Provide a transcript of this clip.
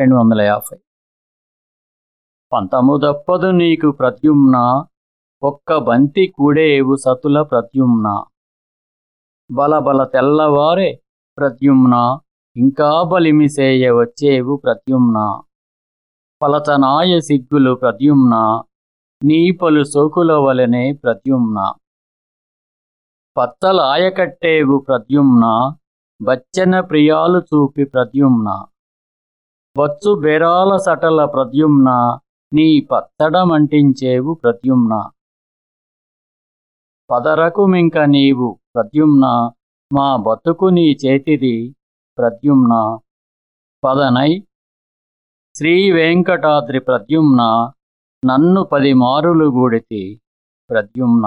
రెండు వందల యాభై. పంతము దప్పదు నీకు ప్రద్యుమ్న ఒక్క బంతి కూడేవు సతుల ప్రద్యుమ్న. బలబల తెల్లవారే ప్రద్యుమ్న ఇంకా బలిమిసేయ వచ్చేవు ప్రద్యుమ్న. పలచనాయ సిగ్గులు ప్రద్యుమ్న నీ పలు సోకుల వలనే ప్రద్యుమ్న. పచ్చలాయకట్టేవు ప్రద్యుమ్న బచ్చన ప్రియాలు చూపి ప్రద్యుమ్న. వచ్చు బెరాల సటల ప్రద్యుమ్న నీ పత్తడమంటించేవు ప్రద్యుమ్న. పదరకు మింక నీవు ప్రద్యుమ్న మా బతుకు నీ చేతిది ప్రద్యుమ్న. పదనై శ్రీవేంకటాద్రి ప్రద్యుమ్న నన్ను పది మారులు గూడితి ప్రద్యుమ్న.